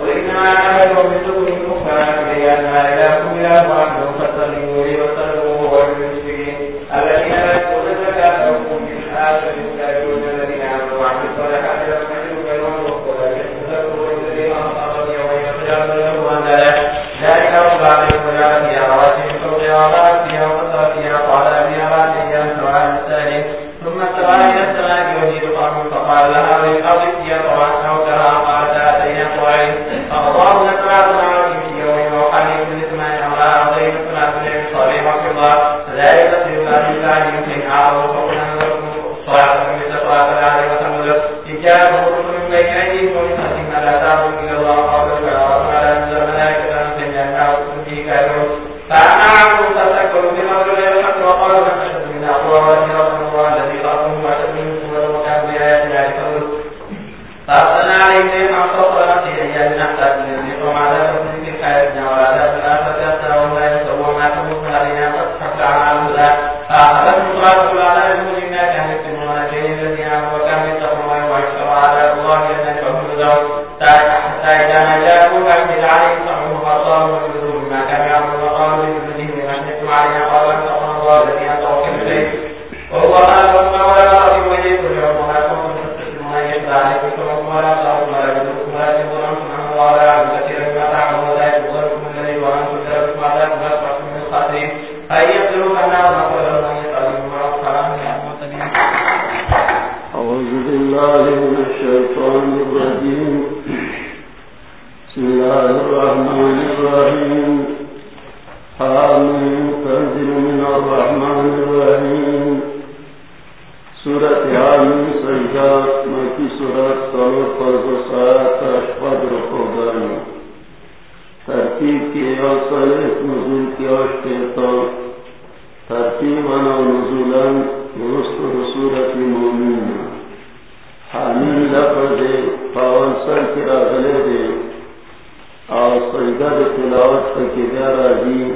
وإنا على الوضع من المخارج لأنها إلى كل أبوان وفتر يوري وصل ترتیب کے اور پہلے نزول کے اور شیطان ترتیب و نزولا درست صورت مومن حامل لفظ دے سر کے راغلے دے اور سجدہ دے تلاوت پر کے دیا راضی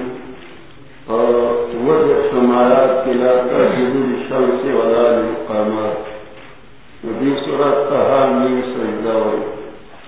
اور وجہ شمارات کے لاتا جدید شمس والا مقامات۔ نبی صورت کا میں سجدہ ہوئی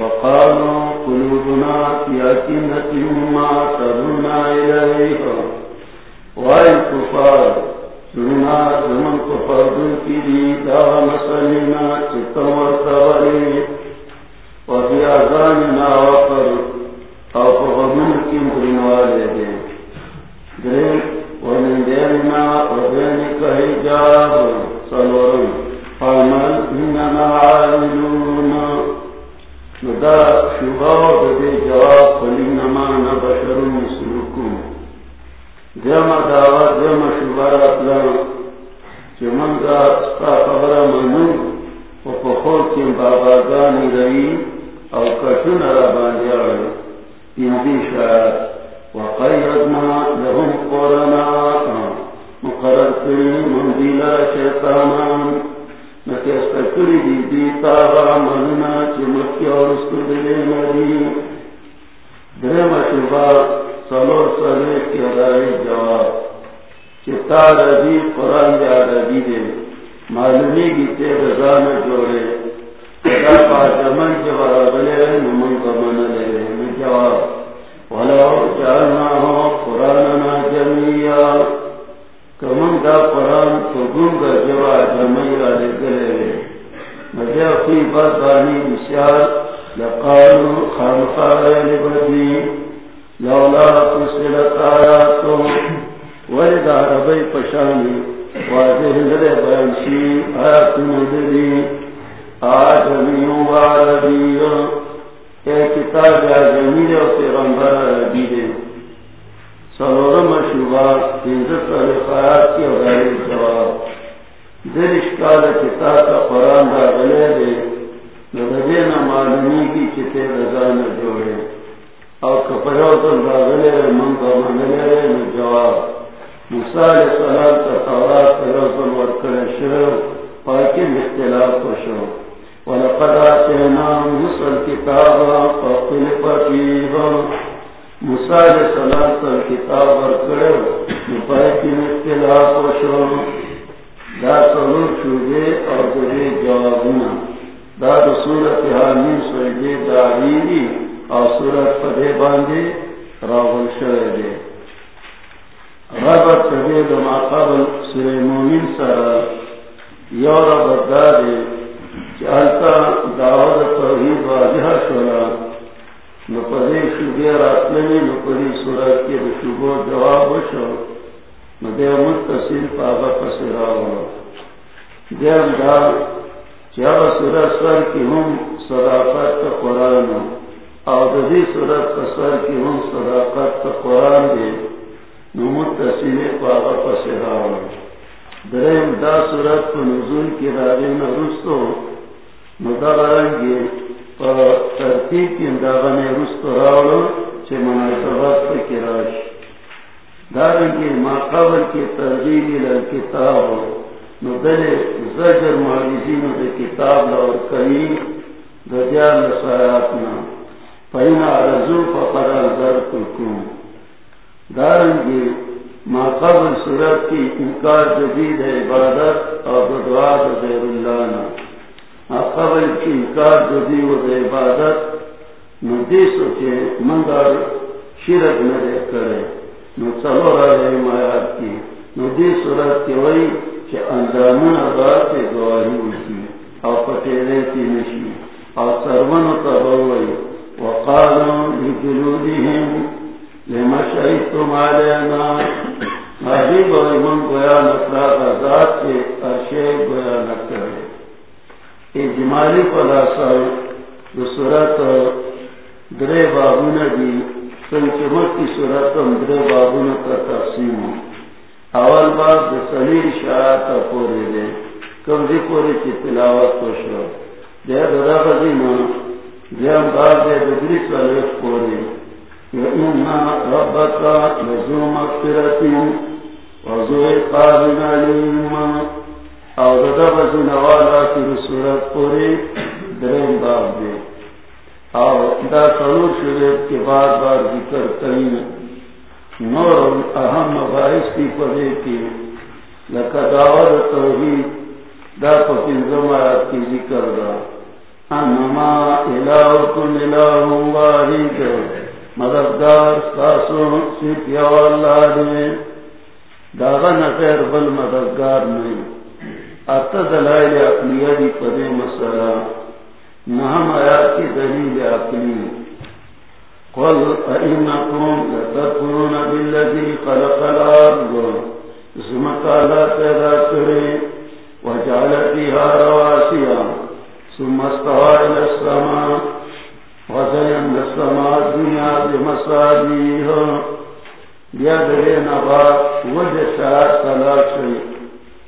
وقالوا قلوبنا يأكنة ما ترون إليها. وأي كفار؟ سرنا زمن كفار دلتي دي دار مسلمنا ستا مرتبالي وفي أعزاننا وقر أوف غضون كمترين والدي دريك ومن ديننا وذينك هجاب صلوري فالمن إننا عالمون شدا شبا دے جواب فلینما نبشر مثلکم جمع دعوت، جمع شبا راتلا چه منگا خبر منون و پخور چه باباگانی رئی. واضح شولا نو پدے شوجے راتلنی صورت کے دا جواب شو متصل پاگا دیم دا چاہ سورت سر کی ہم صداقت کا قرآن اور ددی سورت کا سر کی ہم صداقت کا قرآن دے نو متصل پاگا پسراو درم دا سورت کو نزول کی راجے نہ رستو مدارنگی ترتیب کی انداغ نے رستو راولو چھ مناسبت پر کی راش. دارنگی ما قبل کی ترجیح کتاب نو دلے زجر معیزین دے کتاب لور کئی دجال سایاتنا فینا رزو فقر الزر کلکون دارنگی ما قبل صورت کی انکار جدید عبادت اور دعا دیر اللہ نا. ما قبل کی انکار جدید عبادت، نو دی سوچے منگر شرک نہ دیکھ کرے، نو چلو رہے مایات کی، نو دی صورت کی وئی کہ اندامون بات گواہی اسی اور پٹیرے کی نشی اور سرون تبوئی وقالوا لجلودهم لما شهدتم علينا مہی بوئی من گویا نکلا ذات کے ارشے گویا نکلے اجمالی خلاصہ صورت درے بابون دی سنچمت کی صورت درے بابون کا تقسیم اول باب د سلیل شاعت پوری دے کم دی پوری چی تلاوت کو شو دے درہ غزینا دیم باب دے دگری سلیف پوری یعنی ربکا لزو مغفرتی وزو قابن علیم او درہ غزینا والا کی رسولت پوری درین باب دے او دا سلور شریف کے بعد بار ذکر کریں نور اہم مباحث کی پڑے کی لکداور توحید، دا پتنزم آیات کی ذکر دا انما الہکم الہ واحد. مددگار، ساسو، صرف یا اللہ دے داغا نخیر بل مددگار نہیں اتا دلائل اقلیہ دی پدے مسئلہ، نہم آیات کی دلیل اقلیہ قل فإنكم لتكفرون بالذي خلق الأرض ثم قال پیدا کرے، وجعل فيها رواسي ثم استوى إلى السماء وزين السماء الدنيا بمصابيح بيد نبات، وجہ وجه شاعر تلاشي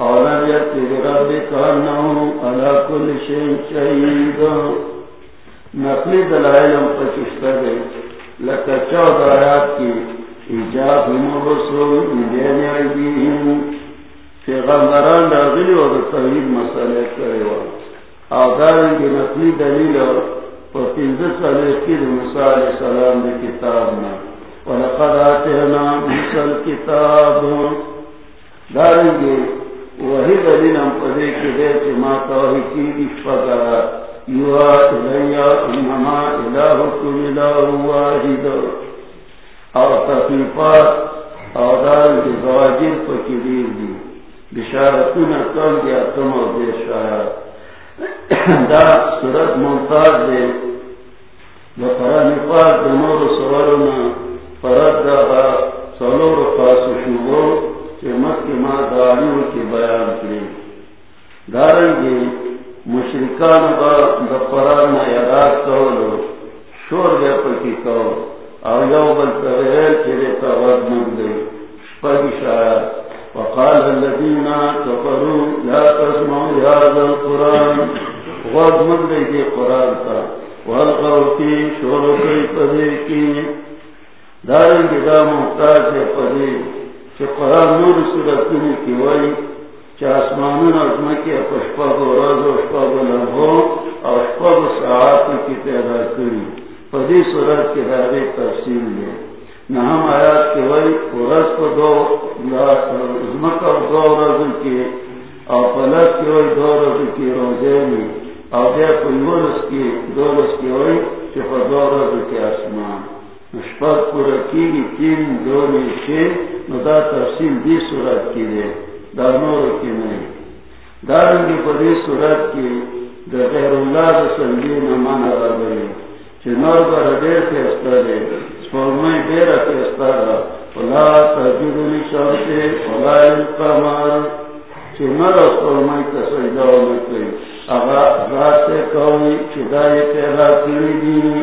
اولم یتی علا کل شہید نقلی دلائلم پچشتہ دے لکہ چود آیات کی ایجاب ہم رسول بین پیغمبران راغلی و توحید مسئلے کرے و کی نقلی دلیل و کی موسیٰ علیہ السلام وہی دلیل ہم پدے کی دے چی ما توحید کی اشفقا یوا الیا انما الہکم الہ واحد. اور تفیفات اور دارن کی زواجر پکی دیر دی بشارتون کم دیا تم اور دیش آیا دا صورت ممتاز دے دا قرآن پاک دا نور سورنا فرد دا با سلور خاص شبو چه مکی بیان کری دارنگی مشرکان با دا یادات کولو، شور پکی کول او یو بل تغیر چرے تا ود مندی شپگی شاید۔ وقال الذين كفروا لا تسمعوا هذا القرآن۔ قرآن تا۔ والغوا في شرق فذيكي دارن جدا محتاج چه قرآن نور سورتنی کی وی چه اسمانون ازمکی اشپاق و راز و اشپاق و لنهو او اشپاق و کی پیدا کری فذی سورت کے دارے تفصیل لے نہم آیات کے وئی ورس کو دو عظمت اور دو رض کے اور پلس کے وئی دو رض کی روزے میں اور دے پلورس کی دو رس کی وئی چپ دو رض کے آسمان. مشپت کو رکھی گی تین دو نیچے ندا تفصیل دی صورت کی دے دانور کی نہیں دارنگی پری صورت کی دا غیر اللہ دا سنگی نمان آ گئی چنور پر دیر سے استر ہے سومی دیر اکستارا فلا تجدنی شرطے فلا القمار چمر سومی تسجدہ نکلی اغا ذات کوئی چدائی پیدا کری دی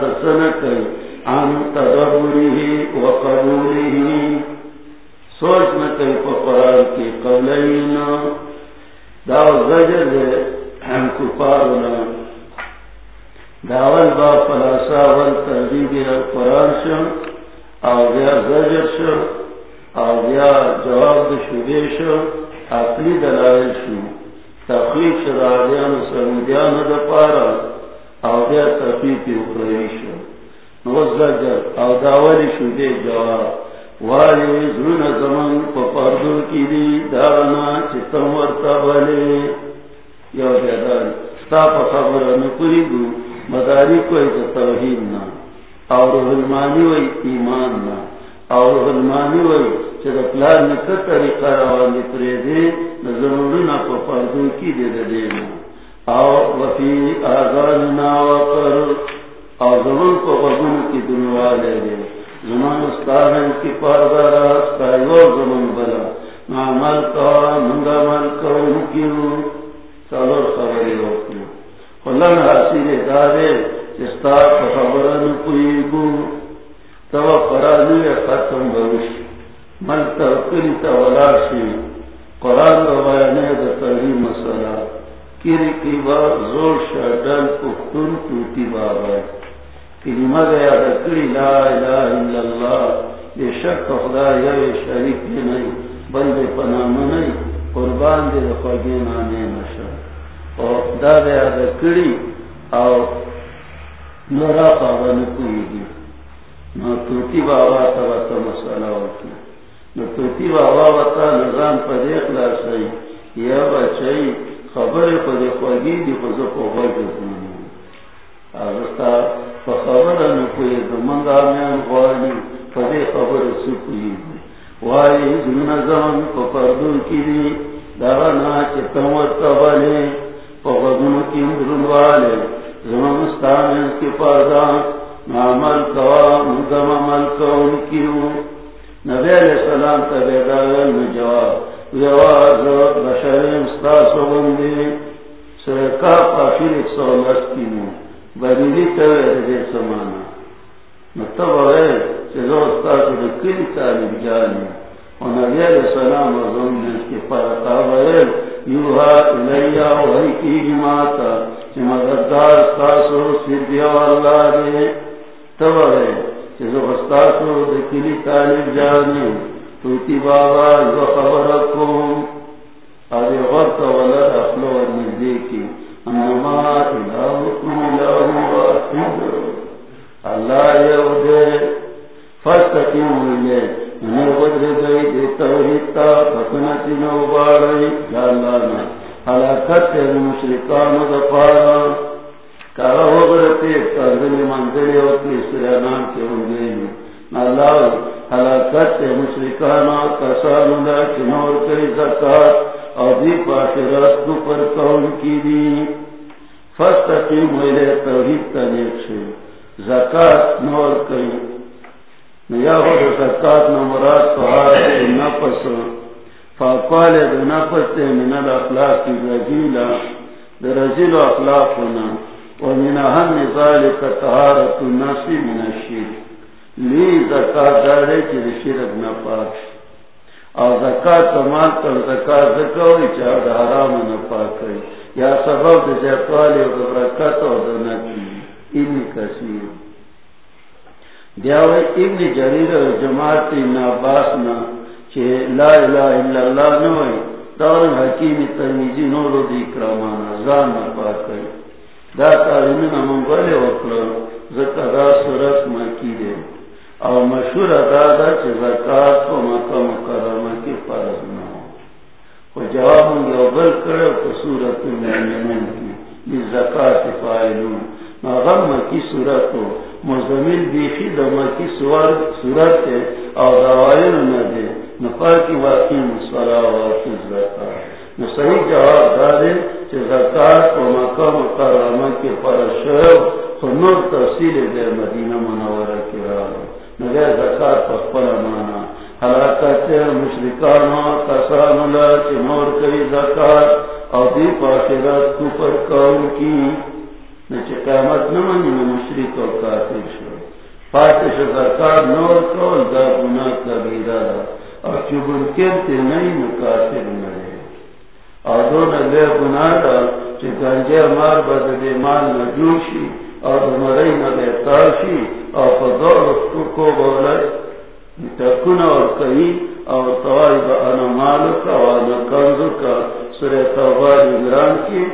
کیرات سنکی عن تدبره وقبوله. سوچ نکی پا قرآن کی قولین داو زجر دے ہم کفارنا. داول با فلاسا والتردید قرآن شم او بیا زجر شم او بیا جواب د شوبې شو عقلی دلایل شو تخلیق شرایان سمودیان د پاره او بیا تفیقی اخروی شو. نوز زجر او داولی شو دے جواب والی زرون زمان پا پردو کی دی دانا چتم ورطا بلی یو بیداری ستا پا خبر نکوری دو مداری کوئی تا توحید نا. او روح المانی وی ایمان نا. او روح المانی وی چه دا پلار نکر طریقہ روان دی پریدی نظرون پا پردو کی دی دی دینا او وفی آزاننا وقر. او زمان کو غزن کی دنوا لے دے زمان استاہن کی پاردارا استایو زمان بلا. نعمل کا، منگا مل کا انکیو سالور خبری وقتی خلن حاصل دارے، جستا خبرن کوئی گو تو قرآنی ختم بروش. مل ترکلی تا ولاشی قرآن رواینے دا تحریم مسئلہ. کری کی با زور شدن پختون توتی بابا. کلمہ گیا دکری لا الہ الا اللہ. بے شک خدا یہ شریک بھی نہیں بندے پنام نہیں قربان دے خوگی نانے نشا. اور دا گیا دکری اور نورا پاون کوئی گی نو توتی بابا تبا تا مسئلہ ہوتی نو توتی بابا وطا نظام پا دیکھ لاسائی. یا بچائی. خبر پر خوگی دی کو خوگی خبر نکوی زمانگا خبر سکوی وائی زمین زمان پا پردون کی دی داغنا چتم ورطبالی پا کی مدرون والی زمان مستانین کی پردان نعمل کوا مدام عمل کون کیو نبی علیہ السلام تا بیداغل میں جواب. بشرین ستاسو بندی سرکا پاشیر ایک سو مو تاوی سمانا. مطب چیزو ستاسو جانی. و نبی علیہ السلام رضون جنس کی یوہا الیا وحی کی جماعتا چی مددار ستاسو سیدیا واللہ دے تب چیزو ستاسو تعلیم جانی. توتی بابا جو کی انما الہو واحد. اللہ یو دے فستقیم بدر گئی دے توحید تا نو بارئی یا اللہ نا حلاکت مشرکان دفارا کارا ہو منزلی ہوتی سریانان کے ہوں اللہ حلاکت مشرکانا کسانولا چنور کئی اور دی پاکرات کو پر کون کی دی۔ توحید نور کئی ہو نفس نفس من الاخلاق اخلاقنا ومن اهم النفس من لی زکات دارے شرک نہ پاک اور زکات مال زکات زکوی چاہ دا حرام نہ پاک یا سبب برکت کثیر. ابن جریر جماعت ابن عباس نا چی لا الہ الا اللہ حکیم ترمیزی دی زان نہ پاک دا وکلو مکی دے اور مشہور دادا چی زکاة کو مکہ مکرمہ کی فرض نہ ہو۔ وہ جواب یو بل کرو تو صورت المؤمنین کی لی زکاة فائلون۔ مغم مکی صورت ہو۔ مزمین بیخی دا مکی صورت ہے اور دوائل نہ دے۔ نفر کی واقعی مصورہ واقعی زکاة نو صحیح جواب دادے چی زکاة کو مکہ مکرمہ کی فرض شو خنور تفصیل دے مدینہ منورہ کی راہ۔ نگر زکاة پخپل مانا حلاکت مشرکانا کسان اللہ چی نور کئی زکاة او دی پاکرات کفر کون کی؟ نچے قیمت نمانی مشرک و کافر شو. پاکش زکاة نور کون دا گناہ کبیرہ اور چوبن کرتے نہیں مکافر نرے اور دون لے گناہ دا چی مار بدد مال نجوشی اور مرئی نہ بیتاشی اور فضور کو بولے تکن اور کئی اور توائی مالک وانا کنز کا۔ سر توبار عمران کی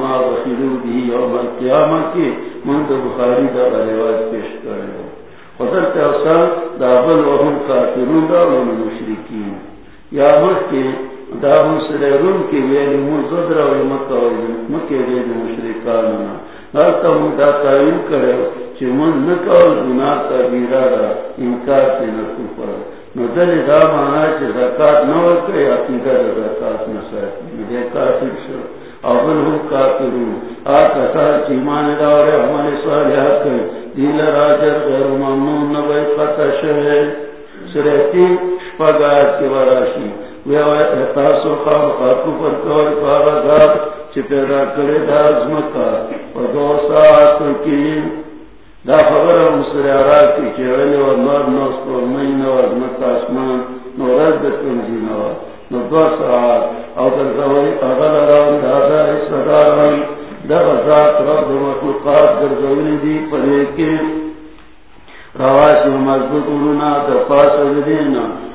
ما بخیرو دی یوم کی مند بخاری دا رواج پیش کرے خدر کے اثر دابل وهم کافرون دا ولن مشرکین۔ یا مخ کے دا مسررون کی یعنی ویلی مزد را وی مکہ وی مکہ ویلی مشرکانونا نالتا من دا تعین کرے چی من نکول گناہ کبیرہ را انکار تی نکو پر نو دلی دا مانا چی زکاة نور کئی عقیدہ دا زکاة نساتی نو کافر شو. اول ہم کافرون. آتا سال چی مان داورے عمال صالحات کئی دیل راجر غیر ممنون نبی قطع شوے سریتی شپاگایت کی وراشی. وی پر پارا چی پیدا کرے دا و دو ساعت کی دا خبر مصر عراق کی و نور پر مین و نو رد کنزی نو نو دو ساعت او در زوری اغل دا غزات رب مخلوقات در زوری دی کے مضبوط پاس دینا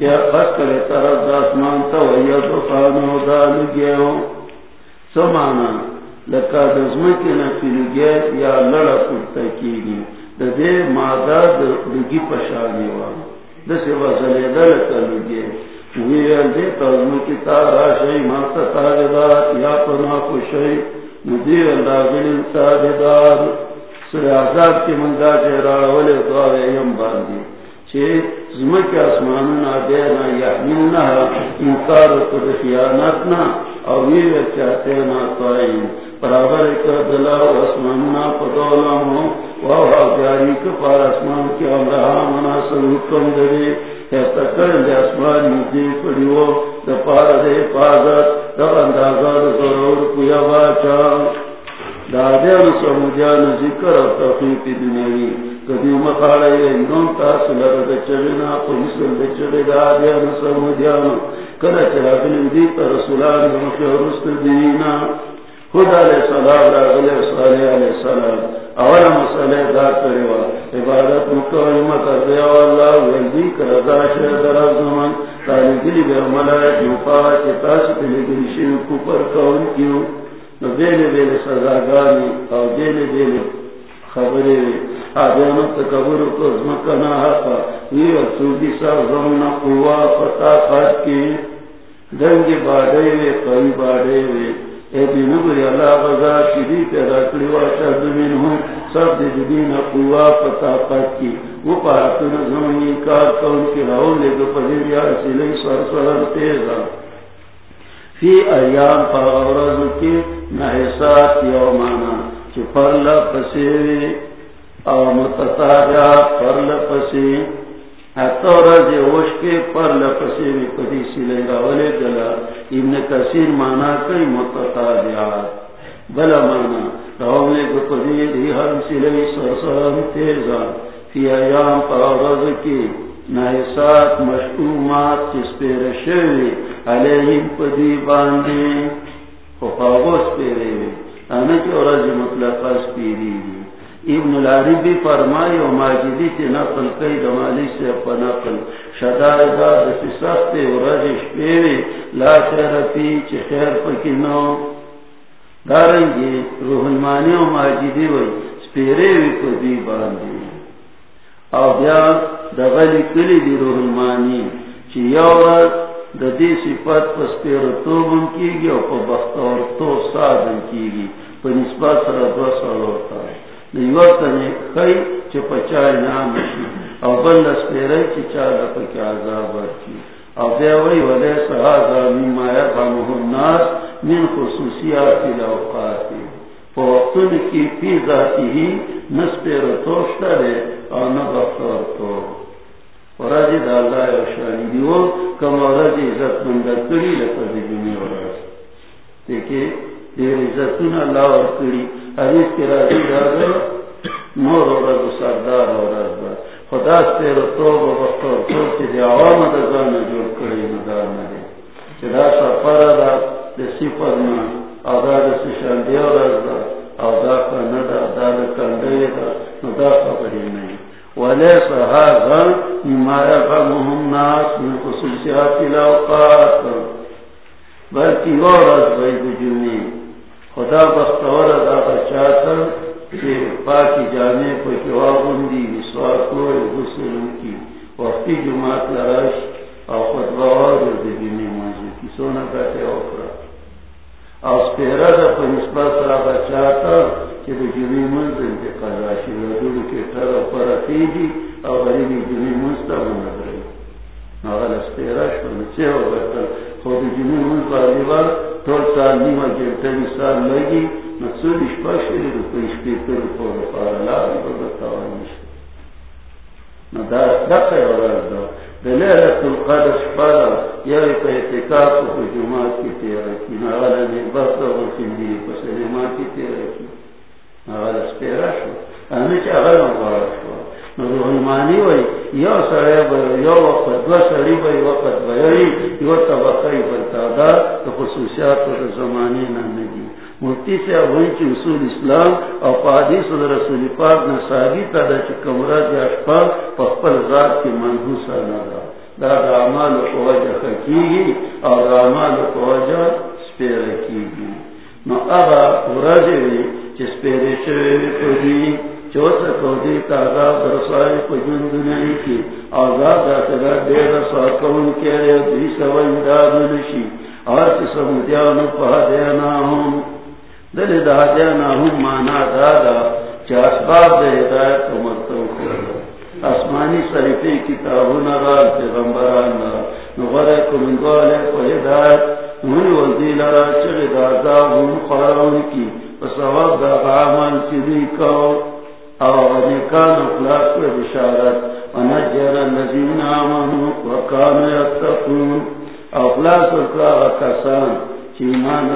یا کرے طرف داسمان تا ویا تو خانو دا لگیو سمانا لکا دزمکی نا لگیا یا لڑا پورتا کیگی. دا دے مادا لگی پشانی وان دا سی وزلی دا لکا لگیا ویل دے تازمکی تا راشای ماتا تاگدار یا پنا خوشای ندیر اندازل تاگدار سر عذاب کی مندہ جہرا ولی دعا یم باندی. چھے زمک اسماننا دینا یحملنا انکار کد خیانتنا اویر چاہتینا طائن برابر کر دلا و اسماننا پدولامو وہا جاری کپار اسمان کی امرہا مناسل حکم دے۔ کہتا کرن دے اسمان مجھے پڑیو دپار دے پازت دب اندازہ ضرور کیا باچا۔ دادیان سمجھان ذکر و تفیق دنیاوی۔ کدی مخاڑے اندون تاس لر دچڑنا پولیسل دچڑے دادیان سمجھان کنا چرا بلن دیتا، رسولان مخی رست دینا خدا علیہ السلام را غلی صالح علیہ السلام۔ اولا مسئلہ دا کروا عبادت مکوی مکردیا واللہ ویلدی کرزا شہر در زمان۔ تالی گلی بے ملائک مفاہ چتاس پلی گلی شیو کپر کون کیو کیوں بیلے بیلے سزاگانی، او بیلے بیلے خبرے۔ آدیانو تکبر کو زمکنا حقا یہ سودی سا زمنا قوا فتا خات کی۔ دنگی باڑے وے، قوی باڑے وے۔ اے بینوری اللہ غزا شدی پیدا کری واشا دمین ہوں سب دی قوا فتا خات کی۔ وہ پارتن زمنی کار کون کی راؤں لے دو پدیر سلی سر سر تیزا۔ فی ایام پاورز کی نحسات یومانا چی پرل پسی او متتاجا پرل پسی حتی رضی وشکی پرل پسی وی پدی سلی راولی ابن مانا کئی متتاجات بلا مانا راولی پدی دی ہم سلی تیزا فی ایام کی نحسات مشکومات چس پیر شوی علیہم پدی باندی پیرے وی انا کی پیری ابن العربی فرمائی و ماجدی تی نقل کئی دمالی سے اپا نقل۔ شدائی دا دسی سخت اورج شپیوی لا خیر پی چی خیر پکی نو۔ دارنگی روح المانی و ماجدی وی، سپیرے وی پدی باندی۔ او بیا دغلی کلی دی روح المانی چی یو رد دا دی صفت پس پیر توبن کی گی او پا بختور تو سادن کی گی پا نسبت سر دو سالورتا نیوکتنی خی چی پچای نامشی. او بند اس چی چاہتا پا عذاب ورکی. او دیوئی ولی سہازا مما یفهمه الناس من خصوصیات الاوقاتی. پا کی پی ذاتی ہی نس توشتا دے او نبختور تو. ورجی دا اللہ او دیو، کم ورجی عزت مندر کری لکر دی دنیا ورز دیکھے دیر عزتون اللہ اور کری حدیث راضی نور اور سردار اور خدا و چی دی عوام کری مدار ندی چی دا سفر دا سفر نا او دا دا سشان دی اور او دا دا دا۔ کندی دا خبری نئی ولیس هذا مما من خصوصيات بلکہ بھائی خدا بختور ادا بچاتا کہ پاکی جانے کو جوابندی وسواکو غسل کی وقتی جماعت لرش اور خطبہ اور دبینے موضوع کی سونا کہتے اوکرا اور اس پیرا دا پر نسبت سرا بچاتا کہ وہ جمی منزل کے قضاشی ردول کے ٹر پر اتیجی اور غریبی جمی منزل مند رہی ناغل اس پیرا شو نچے ہو گتا خود جمی منزل والی ٹول سال نیمہ جلتنی سال لگی مسئول اشپاشوی رو پا اشپیتر پا رفار لابی بگتاوانیش ندار دقی ورد دا دلیلت القدر شپارا یوی پا اعتقاب پا جماعت کی تیرکی ناغالا نیبت دا غلقندی پا سلیمان کی. تیرکی ناغالا سپیرا شو انچ اغلا مبارا شو نروحمانی وی یو سڑے بای یو وقت دو سڑی بای وقت بای یو طبقی بلتادا خصوصیات و زمانی نندی مفتی سے اول کی اصول اسلام اور پادیس و رسول پاک نہ ثابت ادا کہ کمرہ جاشپا پپل ذات کی منحوسا نہ رہا دا رامال کو وجہ کی گی اور رامال کو وجہ سپیر کی گی نو ابا پورا جو جس پیرے چوی کو جن دنیا کی. آزاد کون کے نشی. اور پہ دینا ہوں. دل دا دینا ہوں، مانا دادا. چاسباب دے ہدایت کو آسمانی صریفی کتابوں پیغمبران کمنگوالے کو ہدایت. وزیل را ہوں خارون کی. وصواب دا غامان چلی کو او نکان اخلاق بشارت. ونجر الذین آمنوا یتقون. اخلاق اخلاق کسان چیمان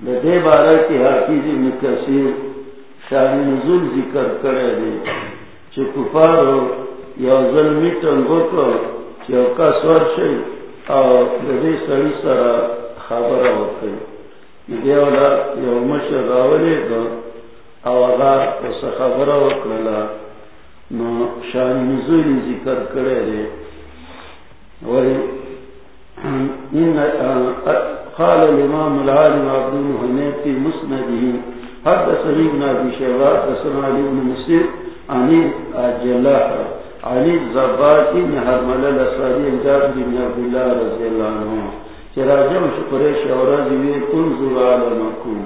دے بارہ کی حافظ شاہ نزول ذکر کرے دے کفارو یا ظلمی کو اور دے سرا خبر وکڑی دے یو مشر راولے گا او اگا اس خبر وکڑلا نو شاہ نزول ذکر کرے دے قال الامام العالم عبد المحمد في مسنده حدث ابن ابي شيبه حدثنا علي بن مسير عن الجلاح علي الزباكي بن حرمله الاسرائيلي جابر بن عبد الله رضي الله عنه چراجم شکرے شورا دیوی کنزو عالم کن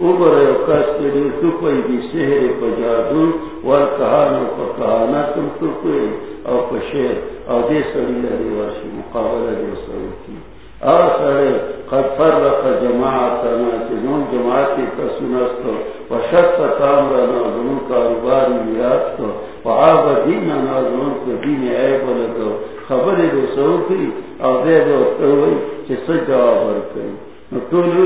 اوبر یوکاس کے دی سپئی دی سہر پجادو والکہانو پا پکہانتم سپئی او پشیر او دے سڑی لری ورشی مقابلہ دے سڑی او سڑی قد فرق جماعتنا چنون جماعتی تسنستو وشت تامرنا ظنون کاروباری میراستو و وعاب دیننا ظنون کو دین عیب لگو خبر دے سڑی کی او دے چی نو تولو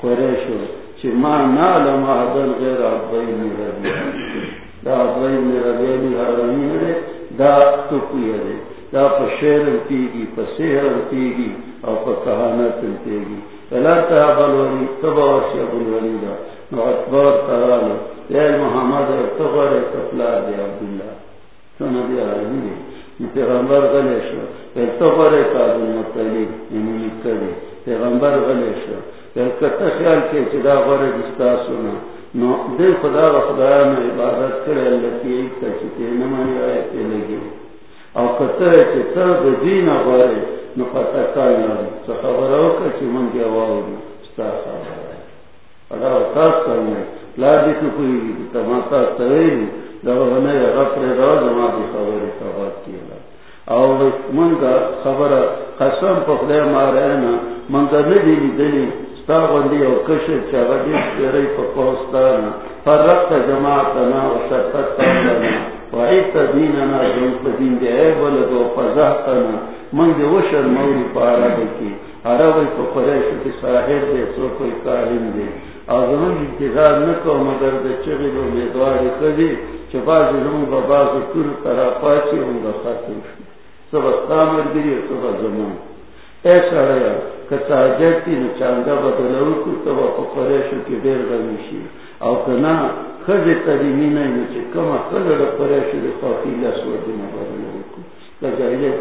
قریشو، چی ما غیر میرا دا عبائی حرمی دا تکوی ہے دا پا شیرم تیگی، پا سیرم تیگی، او پا کہانتم تیگی۔ فلا ولی، تبا وشی دا نو اتبار یا محمد ارتبار اتفلار دی عبداللہ سنو دی آرمی دی نو پیغمبر غلی شو ارتبار اتبار مطلی امونی کردی پیغمبر غلی شو کتا خیال کے چدا غور دستا سنا نو دل خدا و خدا میں عبادت کرے اللہ کی ایک تا چکے نمانی آئے تے لگے او کتا ہے چی تا دین غورے نو پتا کائی ناری سا خبر اوکا چی من گیا واؤ دی، ستا خبر آئے. اگر اتاس کرنے لا دی تو کوئی تا ما تاس تاویلی دا غنے غفر را زما دی خبر خبر کیا او من گا خبر، قسم پخلے مارے نا من گا ندی دلی تاغندی او کشر چاگا دیش پیری پا کوستانا. فرقت جماعتنا و شرطت تانا وعیت دیننا جن پا دین دی عیب ولدو پا زہتنا من دے وہ شرموری پارا بکی عرب کو قریش کی صاحب دے سو کوئی کارن دے. آزمان انتظار نکو مگر دے چغی دو میدواری کدی چپا جنون بابا کو کر ترا پاچی ہوں گا خاتم سب استامر گری سب زمان. ایسا کتا جتی نو چاندا بدلو کو تو او کنا کما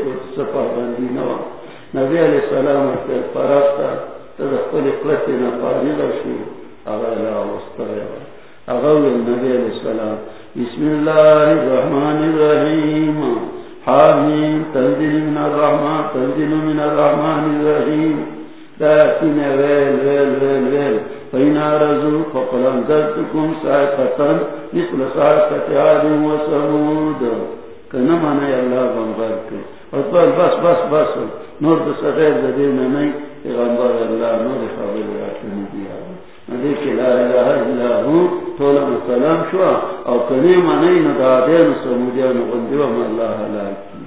کو بندی نوا نبی علیہ السلام کے فراستا تدخل قلتی نفاری لشو اغلا وستغیر نبی بسم اللہ الرحمن الرحیم. حامین تنزل من الرحمن تنزل من الرحمن الرحیم. تاکین ویل ویل ویل ویل. فینا رزو فقل انزلتکم سائقتا مثل سائقت عالم و سمود کنمانا یا اللہ بمبر کے. بس بس بس بس. نور تو سغیر دین نہیں پیغمبر اللہ، نور خبر راتنی. دیا ندی لا الہ الا ہوں تولا مسلم شوا او کنی منی ندا دین سمودیان غندی وم اللہ حلاکی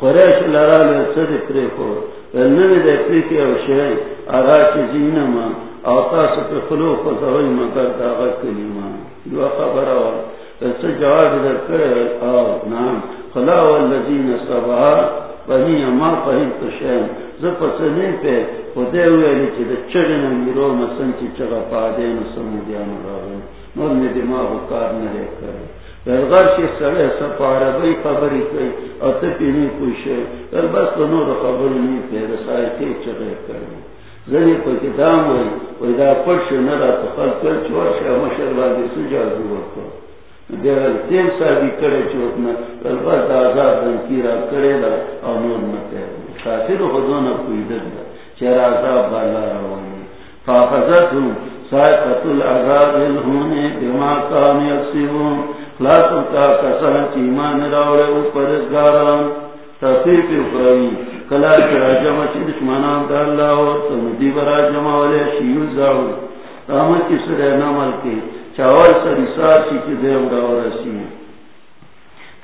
قریش لرا لسد پریکو ولنوی دے پریکی او شئی آرا چی زینما او تاس پی خلوق و زوی مگر داغا کلیما دو خبر آور جواب در کرے او نام خلا والذین سبا بنی ما فهمت شین ز پسنے پہ ہوئے میرو مسن چی چگا میں دماغ کار نہ شی سڑے خبری کئی اور تپی پوشے بس تو نور خبر نہیں پہ رسائی تی چگے زنی کتام ہوئی کوئی دا نرا تو خلق کر مشر سجا دور کرے چوتنا آزاد کرے دا نور خودونا کوئی دن دا چیر عذاب بالا روانی فاقذتهم سائقت العذاب الہونے بما کام یقسیبون خلاصو کا کسان چیمان راوڑے اوپر ازگاران تفیق اکرائی کلا چرا جمع چی دشمنان دا اللہ اور تمدی برا جمع والے شیو زاو رحمت کی سرے نمال کی چاول سری سار چی چی دے اگا و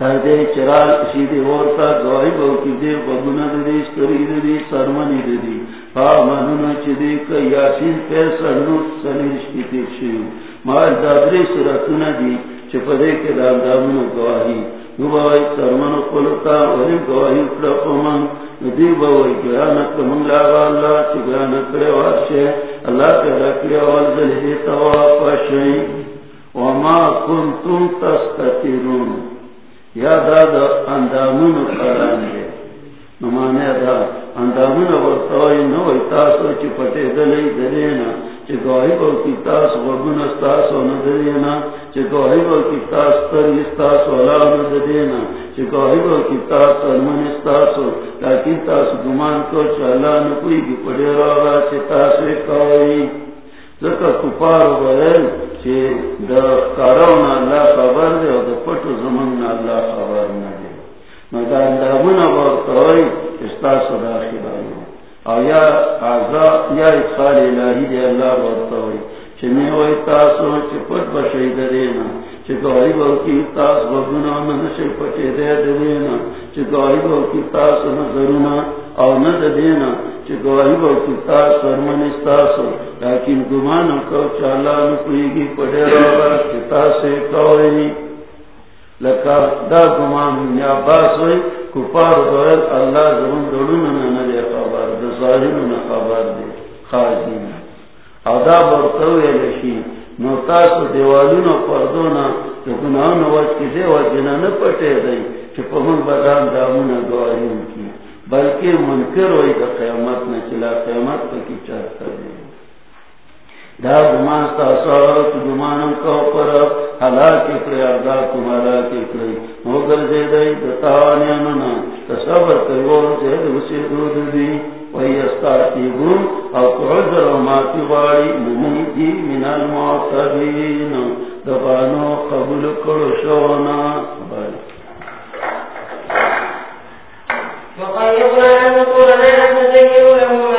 رسی تر دے چرال کسی ورطا گواہی باو کی دے بگونا دے دے سکری دے دے سرمانی دے دے پا منونا چی دے که یاسین پیسر نوت سنیش کی تیر شیو۔ مال دادری سراتونا دی چی پدے کے دام دامونا گواہی۔ نو باوی سرمانو قلقا ورم گواہی اکڑا پومن ندی باوی گیانت من لاغا اللہ، چی گیانت کرے وارشے اللہ کے رکھلی آواز دلی تواپا شئی وما کنتم تستترون۔ یا دا دا اندامون قرآن دے. نمانے دا اندامون ورطوئی نوئی تاسو چی پتے دلی دلینا. چی گواہی با کی تاس غربون استاسو ندلینا چی گواہی با کی تاس تری استاسو علا ندلینا چی گواہی با کی تاس علمون استاسو. لیکن تاس گمان کو چی اللہ نکوئی کی پڑے راگا چی تاس وکاوئی ذکر کپار بغیر چی دا کارونا اللہ خبر دے و دا پٹو زمان اللہ خبر ندے مگر اندامون ورطوئی استاسو داخل آئی او یا عذاب یا ادخال الہی دے اللہ ورطوئی چمی ہوئی تاسو چی پت بشید دینا چی گوئی باو کی تاس بگنا منشی پتی دے دینا چی گوئی باو کی تاس نظرنا او ند دینا چی گوئی باو کی تاس فرمن استاسو لیکن گمان کو چالا نکوئی پڑے روگا چی تاسے کوئی لکا دا گمان یا باس ہوئی کپار دوئل اللہ زمان دلون ننے خبر دا ظاہرون خبر دے خارجین ادا برطوی لشی نو تاسو دیوالون پردونا تو گناہون وقت کی دے وجنا نپٹے دی چپا من بدان دامون گواہیون کی بلکہ منکر ہوئی دا قیامت نچلا قیامت پا کی چاہتا دی دا گمان تاسوارت گمانم کو پر حلاک اکڑی اردا کم حلاک اکڑی موگر زیدائی دتاوانی انونا تصبر کریور زید اسی دود دی۔ وی استاتیبون او تعذر و ماتی غاری ممیدی من المعتبین دبانو قبول کرو شونا۔ باری وقال فلنذيقن الذين كفروا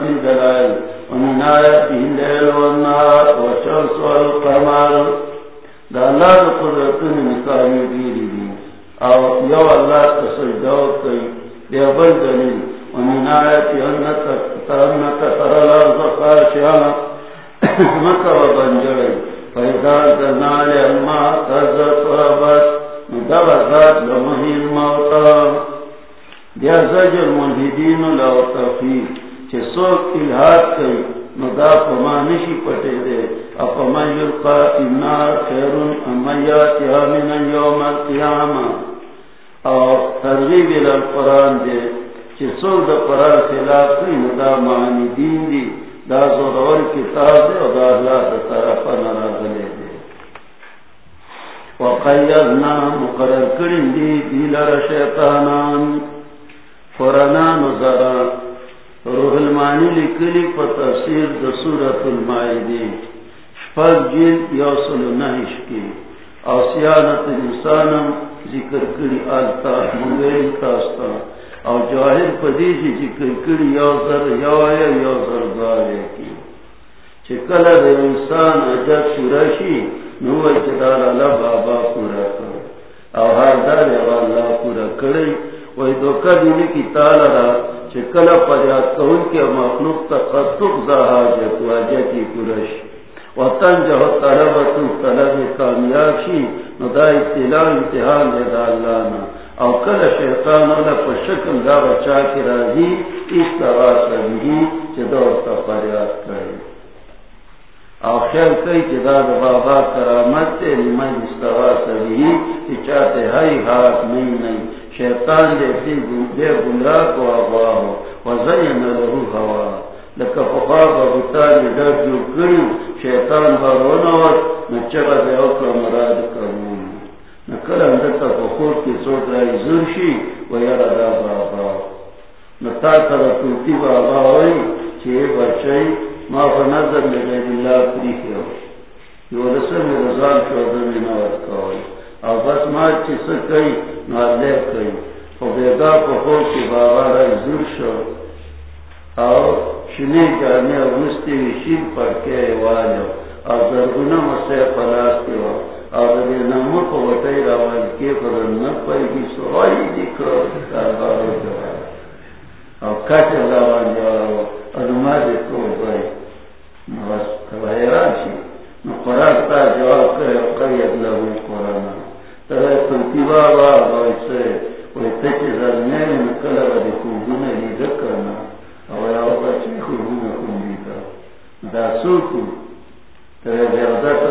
کی دلائل ومن آیاتی یو ذر یو آیا یو ذر دوارے کی۔ چکل دے انسان عجب شورشی نوی چدار اللہ بابا پورا کر۔ او ہر دار اللہ پورا کرے وہی دوکہ دینی کی تالا را چکل پجات کون کے مخلوق تا قطب دا حاجت واجہ کی پورشی وطن جو طلبتو طلب کامیاب شی، نو دا اطلاع امتحان دے دا اللہ نا۔ او کل شیطان اللہ پر شکل دا بچا کی راضی اس طرح سبھی چی دور تا فریاد کرے او خیل کئی چی دا دا بابا کرامت تے لمن اس طرح سبھی چی چاہتے ہائی ہاتھ نہیں نہیں شیطان دے فی گمراہ کو آبا ہو وزین لہو ہوا لکا فخار بابتانی در جو کریو شیطان باروناور نچگا دے اوکر مراد کرمون نکل اندتا فخور کی سوٹ رائی زرشی و یرا دا بابا. نتا تر توتی بابا ہوئی چھے بچائی ما فنظر لغیر اللہ پریخی ہو یو رسل رضان شوزن نوات کوئی او بس ما چی سکئی نوالے کئی او بیگا فخور کی بابا رائی زرشو او شنی جانے مستی شیل پر کے والو. اور درگنا مسے پلاستی ہو اور نمو کو بتائی راوال کے پر نہ پائی کی سوائی دکھو دربار جو اور کٹ راوال جو ہے اور نماز بھائی. بس حیران سی نو قرآن کا جواب کرے اور قید لہو قرآن. ترے تلتیبا با بائی سے. کوئی تکی زرمین نکلہ با خوبون لیدہ کرنا. اور یا بچی خوبون خوبیتا دا سوکو ترے بیادتا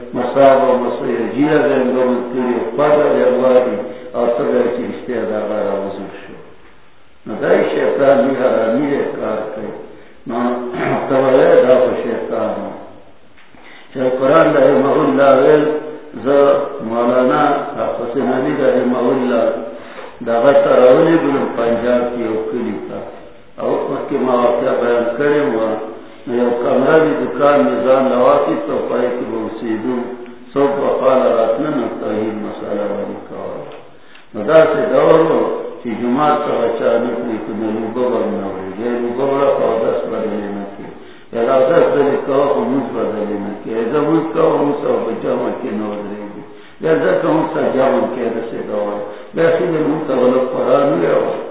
مصاب و مصیر جیل دیں گو مکری پدر یواری اور سگر کی رشتے ادا بارا وزر شو ندائی شیطان بھی حرامی ہے کار کئی نا تولی دا شیطان ہوں چاہ قرآن رحمہ اللہ ویل، ز مولانا حسن علی رحمہ اللہ دا غطر اولی بلن پنجاب کی اوکلی تا. او اس کے مواقع بیان کرے ہوا یو کمرہ دکان نظام تو پائے کی بوسیدو سو بخال راتنا نتاہید مسئلہ کارا ندا سے دور ہو چی جماعت کا اچانک لی کنلو گبر نوری گیلو گبر خودس بدلی نکی یا رازس دلی کوا خموز بدلی نکی ایزا موز کوا موسا بجامع کی یا زکا موسا جامع کی رسی موسا غلق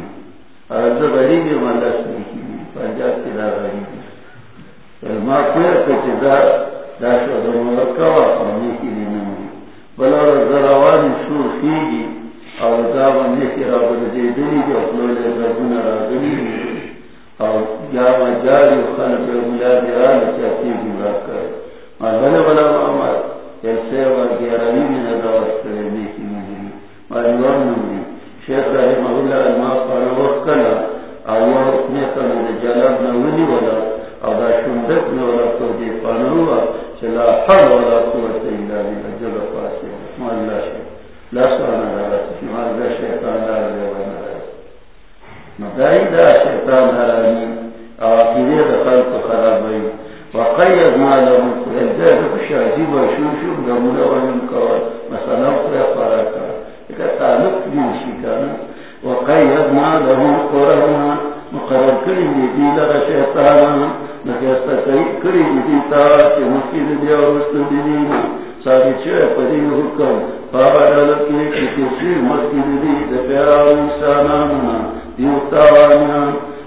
اور غریبی مالا سنی پنجاب کی دا غریبی ما پیر کچھدار دا شو دا مرکوا کی دی نموی بلا زروانی شو خیگی اور دا بندی کی را بردی دنی جو اپلول زرگون را دنی اور جامع جاری و خلق ملا دیران چاہتی گمراہ کرے۔ مالا بلا محمد ایسے و گیرانی میں نداوت کرے، نیکی مجری مالیوان نموی شیخ رحمہ اللہ ما پر وقت کلا آیا اتنے کنا جلب نولی ولا، ادا شندت نولا تو دی پانوا چلا حل ولا قوت الا بالله جل پاسے ما اللہ شیخ. لا سبحان اللہ ما اللہ شیطان اللہ دائی دا شیطان حرامی آخری دخل کو خراب ہوئی وقید ما لهم فیلدہ شاہدی و شوشو گمولا و مثلا خیا تعلق دیوشی کانا وقید ما لهم قرآن مقرر کری دی لغا شیطانا نخیستا کری دی تا چی مکید دی آرست دینا ساری چوئے پدی حکم. پاگا ڈالکی کی کسی مکید دی دی پیار انسانانا. دیوتاوانا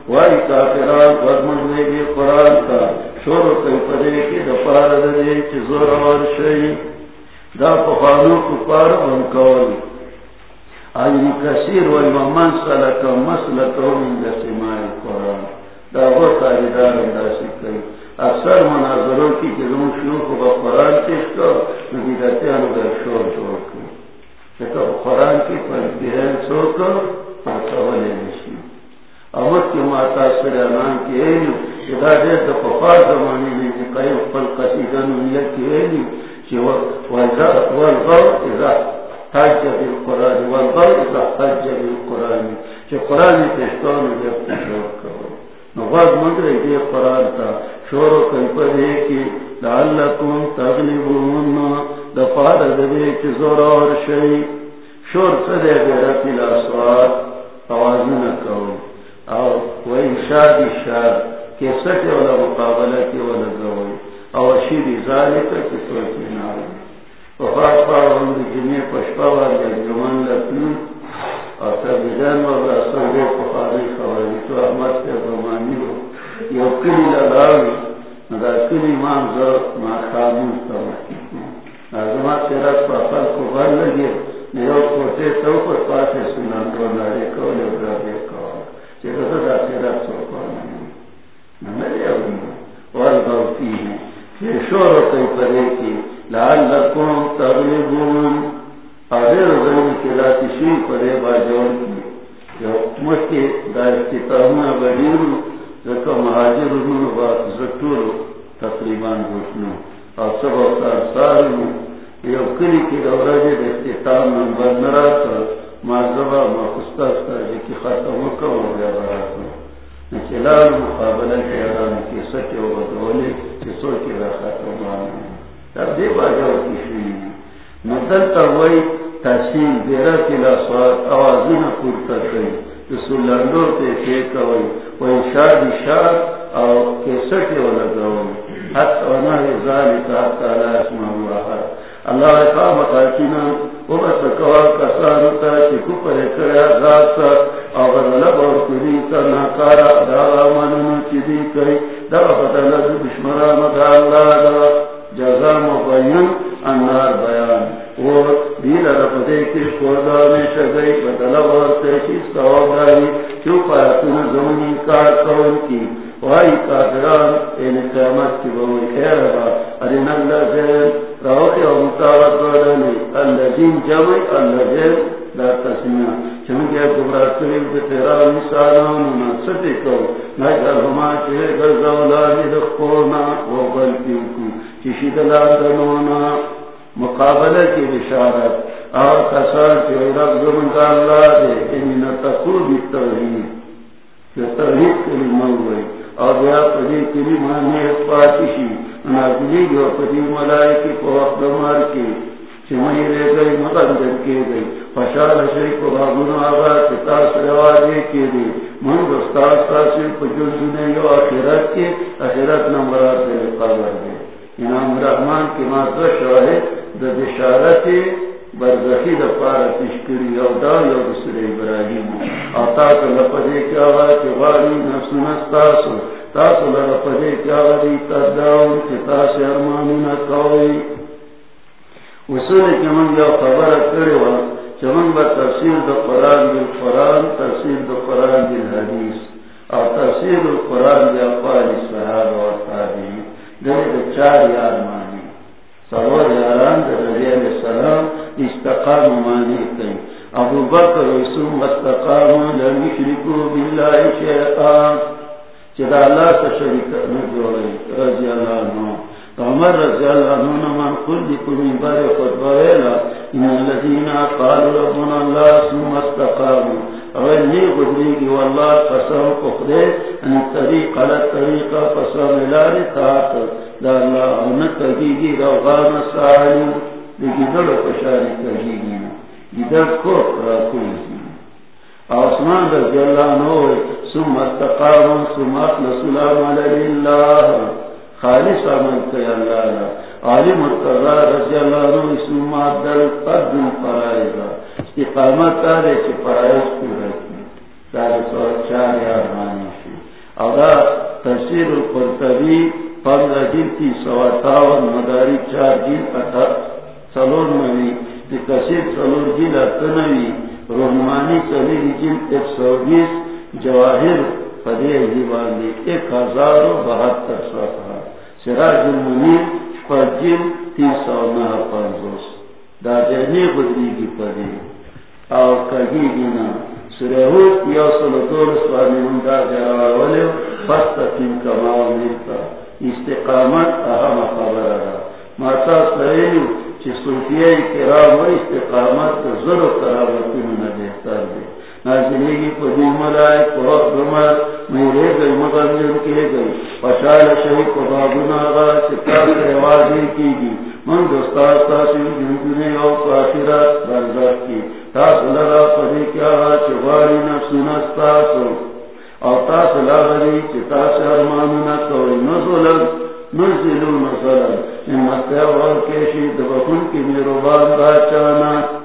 وائی کافران ورمن دے گی قرآن کا. شور کئی پدے کی دپار دے چی زور ورشئی دا پخانو کپار بنکول آئین کثیر وی ومن سلکا مسلکا من دسمائی قرآن دا وہ تاریدار انداسی کئی اکثر مناظروں کی جلون شنو کو با قرآن پیش کر نبیدتی انو در شور جوڑ کر. کہ قرآن کی پر بہن سو کر پرسولے نشی. امت کی ماتا سر اعلان کی ایلی ادا دیر دا پفار زمانی میں جکائی اپل قصیدہ نویت کی ایلی چی وزا اطول والغو ازا حج بالقرآن والغو ازا بالقرآن چی قرآن پیشتان جب تشور کرو. نغاز مندر دی قرآن تا. شورو کئی پدے کی لعلکم تغلبون. دفار دے کی زورار شئی. شور سدے بیرتی لاسوار آوازن کرو او وین شادی شاد کے سٹے والا مقابلہ کے والا گوئی او شیری ذالکا کی سوچی ناوی وفاق پاوان دی پشپا والا جمان لکنو اور سب جان والا سنگے پخاری تو احمد کے زمانی ہو یو کلی لگاوی ندا کلی مان زر ما خاموش تمکی نازمات تیرا پاپل کو بھر لگے نیو کوٹے تو پر پاسے سنان کو نارے کو لے برابے کو شور کئی پرے کی لال لکھوں تغلی گون اگر زمین کے لاتی شی پرے باجون کی جو مکی دائستی تاہنا بڑیر زکا مہاجر انہوں با زٹور تقریبان گوشنو اور سب اوتار سارنو یو کلی کی دورہ جے دیستی تاہم نمبر نراتا ما خستاستا جکی خاتمو کم ہو گیا براتو نچلال مقابلہ کی ارام کی سکے و بدولی کی را خاتمو آنے تب دی کی شوئی ندلتا وی تحسین دیرہ کی لاسوات آوازین پورتا کئی رسولندو تے فیکا وی وی شادی شاد او کی سکے و لگاوی حتی وناہی ذالک حتی لا اسمہ مراحات اللہ کا مقاصدنا وہ بس کوا کسانو تا چی کپر کریا ذات اور لب اور کلی تا ناکارا دارا مننو چی دی کئی در بدل دشمرا مدى اللہ دا جزا مبین انار بیان۔ وہ دیل رب دے کی شگئی بدل اور تیشی سواب داری کیوں پایتون زمنی کار کون کی۔ وائی کافران این قیامت کی بوئی خیر با۔ ارین اللہ زین راوتی و مطاوت بردانی اللذین جمعی اللذین لا تسمیع چونکہ گبراتوی بتیرا مثالان مناسبی کو۔ نجر ہما چہر گرزولانی دخونا و بلکیوکو چشی دلاندنونا مقابلہ کی بشارت اور کسان چہر رب زمن کا اللہ دے انہی نتقو بالتوحید کہ توحید کے کلمہ ہوئی اور بیا پدی کلی مانے پاتشی نازلی جو پدی ملائی کی پوق دمار کی چمائی رہ گئی مقدر کی گئی۔ فشال شریف و بابون آبا کتاس روازے کی دی۔ من دستاز تاثیر پجل سنے یو آخرت کی، آخرت نمبرات دے قابر دے۔ انام رحمان کی مادر شاہد دا بشارت برزخی دا پارا تشکری یو دا یو بسر ابراہیم. آتا تو لپدے کیا وا کہ غاری نفس نستاسو تاسو لپدے کیا غری تداؤن کہ تاس ارمانونا کوئی وصول کی من یو خبر کرے وا چمن با تفسیر دا قرآن بل قرآن، تفسیر دا قرآن بل حدیث اور تفسیر دا قرآن صحابہ و تابعین. دے چار یار مانی. سرور یاران رضی علیہ السلام استقام مانی کئی ابو بکر استقام لم یشرکو باللہ چدا اللہ سے شریک نجوڑی رضی اللہ عنہ. عمر رضی اللہ عنہ من کل دی بار ان الذين قالوا ربنا الله ثم استقاموا. اغني غدري والله قسم قدر ان طريق على الطريق قسم لا لتاق لا لا ان تجيجي روغان سالي لجدل قشاري تجيجي جدل كوك راكوزي آسمان رضی اللہ عنہ ثم استقاموا، ثم اخلصوا العمل لله. خالص عمل کیا اللہ عالم مرتضی رضی اللہ عنہ اسم دل قدم فرائضا استقامت تارے چی فرائض کی رکھی تارے سو چار یار مانی شی۔ اودا تفسیر القرطبی پندرہ جن کی سوا تاون مداری چار جن اتا سلور نوی دی کسیر سلور جن اتنوی رحمانی سلیل جن ایک سو بیس۔ جواہر فدیہ دیوان دی ایک ہزار و بہتر سو سراج المنیر فجل تین سو نہ پنجوس دا جنی بدری کی پری او کگی گینا سرہوت یا سلو دور سوانی مندا جرا ولے فست تین کماو ملتا استقامت اہم خبر رہا ماتا سرینو چی صوفیہ کرام و استقامت ذر و قرابتی من بہتر دے نازلی کی پدی ملائی کو گمر میرے گئی مغنجن کے گئی۔ پشال شہی کو بابنا آغا چکا سے کی گی۔ من دوستار تاسی جنگنے او کافرات برزاق کی۔ تاس لگا پدی کیا، چواری نفسی نستاسو او تا تاس لگا چتا سے ارماننا کوئی نزولن نزلو نزلن نمستے اور کیشی دبخن کی میرو بان باچانا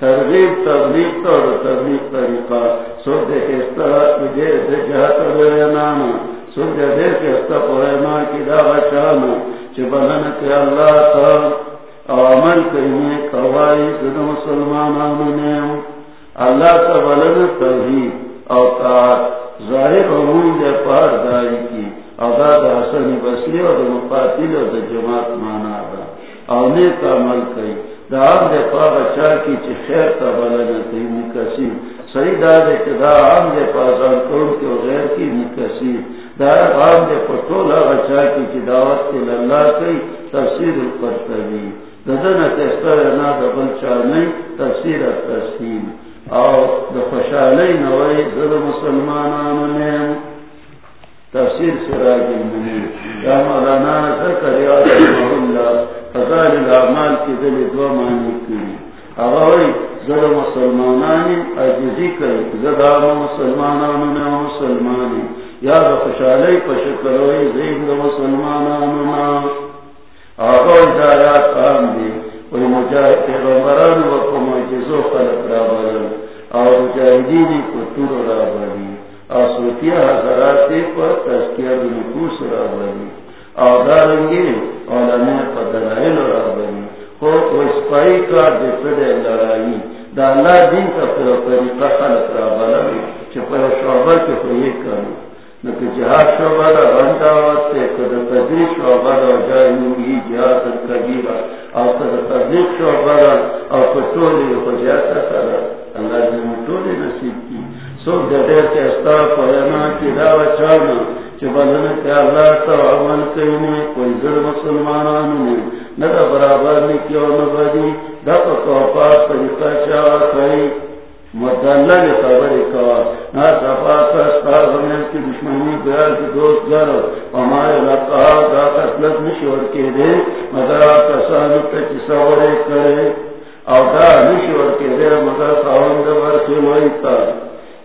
ترغیب تبلیغ تو تبلیغ طریقہ۔ سو دے کے تجھے جہت نانا سو دے دے کے پونا کی دعوت چانا چبلن کے اللہ تا عمل کرنے کوائی دن مسلمان نے۔ اللہ کا بلن توحید اوقات ظاہر ہوں دے پار داری کی۔ ادا حسن بسری اور مقاتل اور جماعت مانا دا اونے کا عمل کئی۔ دام دے پا بچا چی خیر تا مکسی صحیح دا دے کہ دا عام دے کرن غیر کی مکسی دا عام دے چی دعوت لاللہ کی تفسیر ددن دبل چانی تفسیر او دا نوائی نیم. تفسیر سراج المنیر مولانا ذکر اللہ فضائل الاعمال کی دل دو معنی کری اغاوی مسلمانانی عجزی کری زد مسلمانی یا بخشالی پشکروی زید مسلمانانونا اغاوی دایات آم دی وی مجاہد پیغمبران خلق را برن مجاہدینی را آسوتیا حضراتی پر را او دارنگی علماء پا دلائل را بنی خود و اسپائی کار دے پڑے دا اللہ دین کا پر طریقہ خلق را بلوی چھ پر شعبہ کے خوئی کرو نکہ جہاد شعبہ را بندہ وقتے کد تدریق شعبہ را جائے نوگی جہاد کبیرہ۔ او کد تدریق شعبہ را او کتولی خجاتا کرا اللہ دین مطولی نصیب سو جدیر کے کی چانا بلن کے اللہ عمل کوئی مسلمانان نے نہ برابر نے کیوں نہ بدی کو پاس طریقہ کئی خبر نہ صفا کی دشمنی بیان کی دوست ہمارے قتلت کے دے کرے۔ اور دا نشور کے دے مگر خاوند ور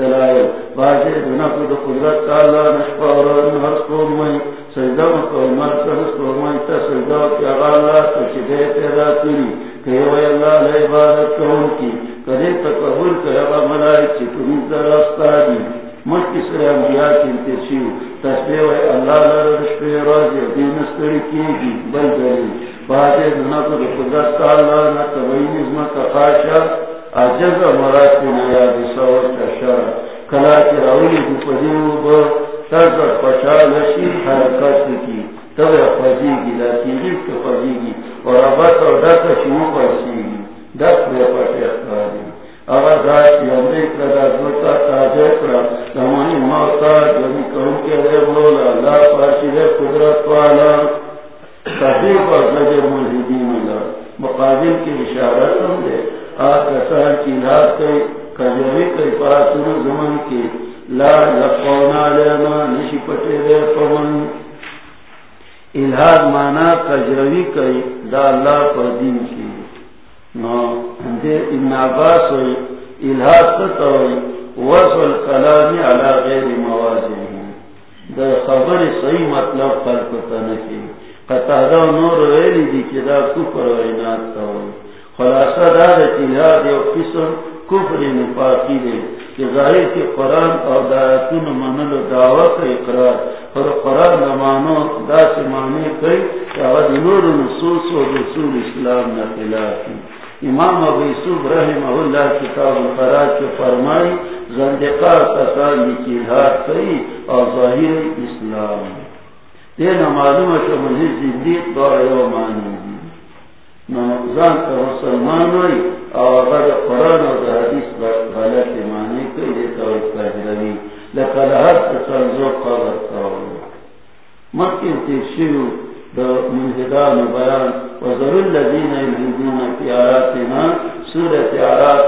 تلائے باجے دنا کو دو قدرت تعالی نشپا اور نہر کو میں سجدہ کو مر کر کو میں تا سجدہ کیا غالا تو چدے تیرا تیری کہ وہ اللہ لے عبادت کون کی کرے تقبل کرا ملائکہ تم درستا دی مت کی سر انبیاء کی تشیو تسبیح و اللہ لرا رشپے راز دین استری کی گی بل دلی باجے دنا کو دو قدرت تعالی نہ تبین عظمت خاشا عجز مرات نیا بسور تشار کلا کی راولی دی پدیو با ترد پشا لشی حرکت کی، تب فضی گی لا تیجیب کے فضی گی، اور ابت اور دت شیو پرسی گی دت بے پٹے اختاری۔ اگر ذات کی امریک لگا دوتا تاجے کرا تمانی موتا جنی کہوں کے لیے بولا اللہ پاشی لے قدرت والا۔ تحریف اور نجر ملحدی ملا۔ مقابل کی اشارہ سمجھے آسان کی لات کئی کجوی کئی پاسر زمن کی لا لقونا لینا نشی پٹے دے پمن الہاد مانا کجروی کئی، دا اللہ پر دین کی۔ نو دے ابن عباس ہوئی، الہاد ستوئی وصل کلامی علا غیر موازی دا خبر صحیح مطلب خلق تنکی قطع دا نور ویلی دی کہ کفر و اینات تاوئی خلاصہ دار اتحاد یو قسم کفر نفاقی دے کہ ظاہر کے قرآن اور دایتون منل دعوت اقرار۔ اور قرآن نمانو دا سے مانے کئی کہ اگر نور نصوص و رسول اسلام نہ خلافی امام ابو یوسف رحمہ اللہ کتاب القرار کے فرمائی، زندقہ کسان کی ہاتھ کئی اور ظاہر اسلام۔ یہ نہ معلوم ہے کہ مزید زندگی دور یو مانی دی نوزان کا مسلمان ہوئی، اور اگر قرآن اور حدیث معنی یہ تو پہلوی لکل حد تسلزو قبر قول منہدان بیان وزر الذین فی آیاتنا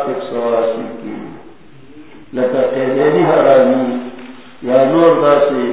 تک سواسی کی۔ حرامی یا نور باسی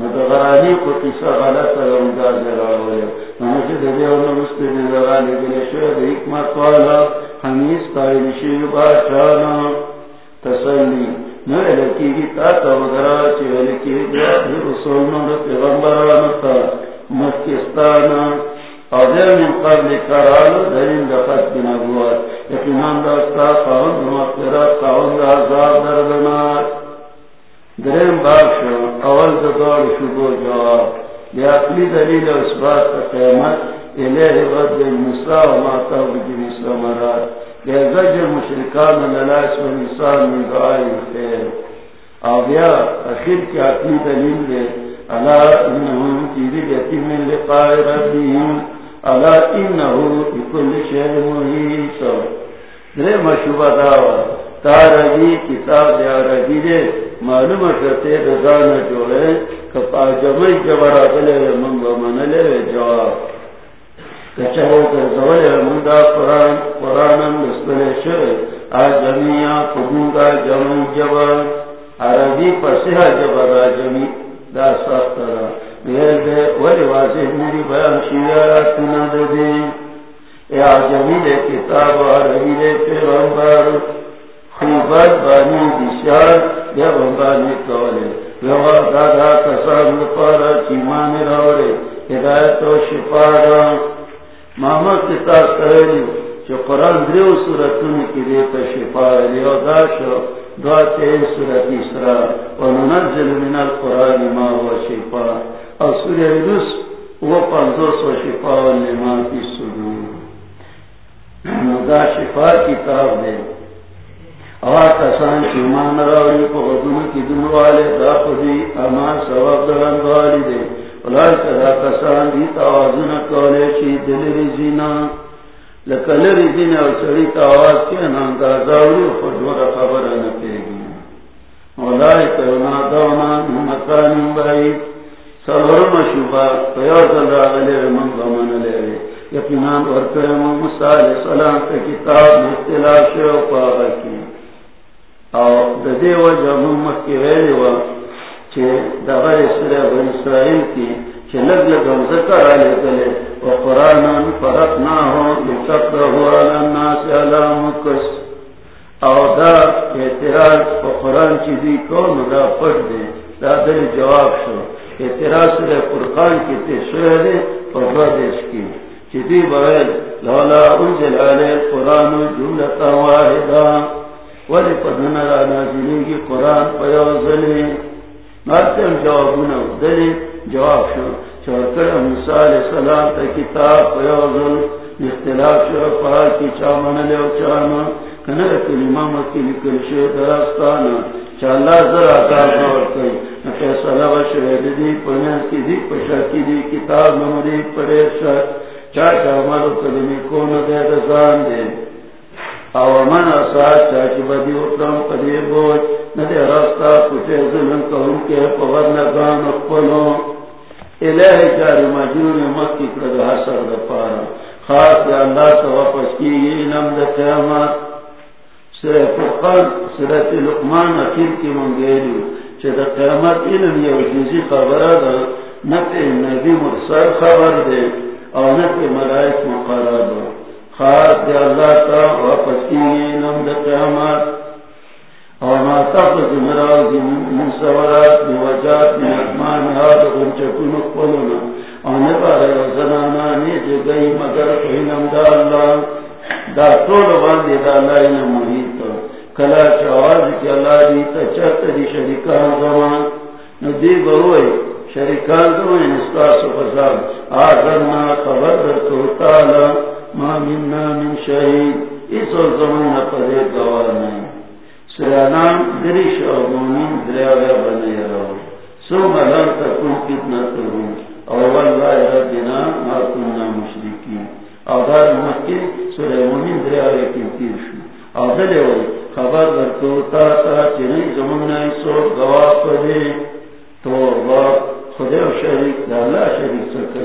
ندغرانی کو قصہ غلط ہے ان کا رمضا جراوے نمجھے دبی اور نمستے دلغانی گلے شوید حکمت والا. حمیس قائل شیو باشانا تسلی. نوے لکی گی تا تودرا چوے لکی گیا دی رسولنا دا پیغمبرانا تا مکستانا. اور من قبل کرالو درین دفت بنبوات یقینان داستا قاون دماغترات قاون دا عذاب دردنات درم باغ شو، اول د دوړ شو جواب. بیا خپل دلیل اثبات ته قیامت، الیه غد موسی او ما ته د موسی مراد بیا زجر مشرکان لا اسم انسان من دعای خیر او بیا اخر کې خپل دلیل دی، الا انهم فی ذی من لقاء ربهم الا انه بكل شيء محيط درم شوبه داوا تارگی کتاب دیا رگی دے، معلوم کرتے رضان جوڑے کپا جمعی جبرا دلے، من و من لے جواب. کچھو کر زولے من دا قرآن قرآن مستلے شر آجمیا قدونگا جمعی جبر عربی پسیح جبر آجمی دا سخت را بیر دے ولی واضح میری بیان شیعات ندے دے اے آجمی دے، کتاب عربی دے، پیغمبر خوبت بانی بشار یا بمبانی کولے یوا دادا کسان لپارا چیمان راوڑے. ہدایت و شفارا محمد کتاب کہلی، چو قرآن دریو سورتون کی دیتا شفار لیو داشو دعا تین سورت اسرا. وننزل من القرآن ما هو شفار اور سورہ رس وہ پندرہ سو شفا نما کی سدور دا شفا کتاب دے. اور کسان کی مان راوی کو غدون کی دن والے دا خودی امان سواب درن والی دے۔ اولای کدا کسان دی توازن کولے چی دل رزینا لکل رزینا او چڑی تواز کے نام دا داوری خود ورہ خبر نکے گی اولای کدا دونا مکان بائی سرور مشوبا پیار دل راغلے من غمان لے رے یقینان ورکرم موسیٰ علیہ السلام کے کتاب مختلاف شروع پاگا کی۔ او د ددی و جمع مکی ویلی و چې چه دغر سر بن اسرائیل کی چه لگ لگم ذکر آلی دلے و قرآنان فرقناہو لتقرہو علی الناس علی مکس او دا اعتراض و قرآن چی دی کون دا پڑھ دے دا دل جواب شو. اعتراض سر قرآن کی تی شوئے دے و دو دیش کی چیدی بغیر لولا انزل علی قرآن جملتا واحدا ولی پدن را نازلی کی قرآن پیوزلی مرتم جوابونا دلی، جواب شو. چوکر موسیٰ علیہ السلام تا کتاب پیوزل اختلاف شو پا کی چامن لیو چانا کنر کلمہ مکی لکل شو دراستانا چا اللہ ذرا کار دور کئی. نفیصلہ و شوید دی پنیان کی دی، پشا کی دی، کتاب نمری پریشت چاچا مالو کلمی کون دے دزان دے. او من اصاد چاچی بدی اکرم قدی بوج ندے راستا کچھے ظلم کون کے پور نگان اکپلو الہ جاری مجنون مکی کرد حسر دپارا خاص یا اللہ تا واپس کی انم دا قیامات سر فقان سرت لقمان اکیر کی منگیلی. چه دا قیامت علم یو جیزی خبر دا، نفع نبی مرسل خبر دے اونت کے ملائک مقرر دو خاص دے اللہ تا واپس کی نم دے قیامات اور ما تفت مراز من سورات من وجات من اکمان ہاد غن چکن قلنا اونے بارے زنانا نیجے گئی مگر فہنم دا اللہ. دا طول باندے دا اللہ انہ محیط کلا چواز کی اللہ دیتا چہت دی شرکان زمان. ندی بروئی شریکان دو انستاس و فضال آزرنا خبر در توتالا ما مننا من شہید اس اور زمان پدے گوار نہیں. سرانان دریش اور مومن دریاویا بنے رہو. سو ملر تکن کتنا ترون اور واللہ ربنا ما کننا مشرکی آدھار مکی سورہ مومن دریاویا کنتیر شو. آدھلے ہوئی خبر در توتا چنی زمان سو گوار پدے. تو خدای و شریک دا اللہ شریک سکر.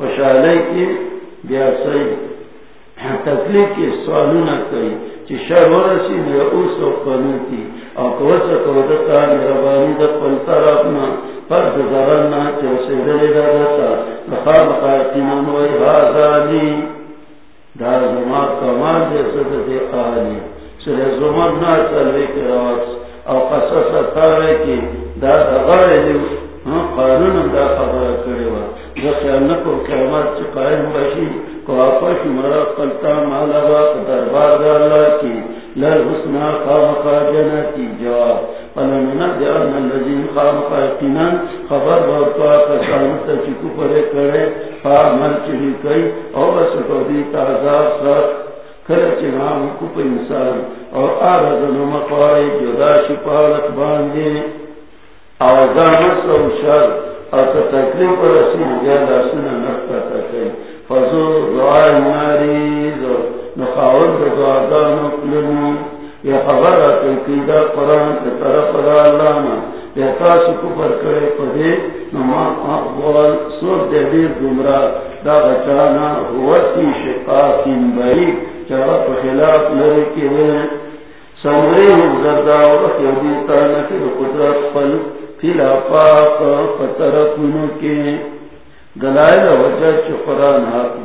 خوشحالی کی، بیا سی تکلیف کی سوالو نہ کئی چی شر ورسی بیا اوس و قنوتی او کوسا کودتا مربانی دا پلتا رابنا پر دزرنا چو سیدلی دا دتا لخاب قائقینان وی حازانی دا زمان کمال دے صدر دے آلی سر زمان نا چلوے کے رواز او قصص اتاوے کی دا غر دیو قانون دا خبر کرے وا جو خیال نکو قیامت چی قائم بشی کو آپش مرا قلتا مالا با دربار دا کی لر حسنا خامقا جنتی جواب۔ فلمنا دیارنا اللذین خامقا یقینان خبر بارتوا کسانتا چی کپرے کرے۔ فامل چلی کئی او بس کو دیتا عذاب سر نام کپ انسان اور آرزن مقوائی جدا شپالت باندے آزامت و شر اور تکلیف رسیم جادا سنہ نکتا تکے فضو دعائی ماریز نخاون دعادان اکلنی یہ خبر آتے قیدہ قرآن کے طرف دا اللہ یہ تاسی کفر کرے پدے نما اقبال سور دے دیر دا بچانا ہوتی شقاقین بعید چاہا خلاف لرے کے ہوئے سمرے ہوں زردہ وقت یودیتا قدرت پل. خلافا پا طرف کے دلائل وجہ چو قرآن حق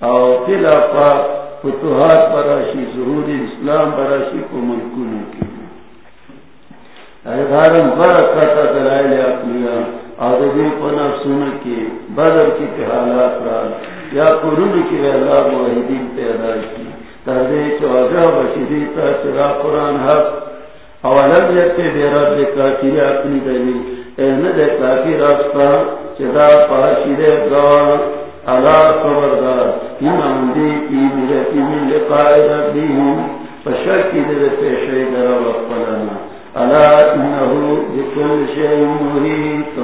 او فتوحات براشی، ظہور اسلام براشی کو ملکون کی ایدارم برکتا دلائل اقلیا آدھوی پنا سن کی بدر کی پہالات را، یا قرون کی اللہ موحدین پیدا کی۔ تردے چو عجاب شدیتا چرا قرآن حق اولم یکی بیرا کافی اپنی این کافی چدا پاشی علا خبردار۔ ایمان دی ایمی من فشکی در علا انہو بکل شئی محیط۔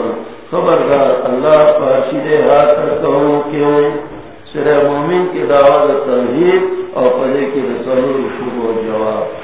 خبردار۔ اللہ پاشی دے ہاتھ کہوں کیوں؟ سر مومن کی دعوت اور پدے کی رسول شروع جواب۔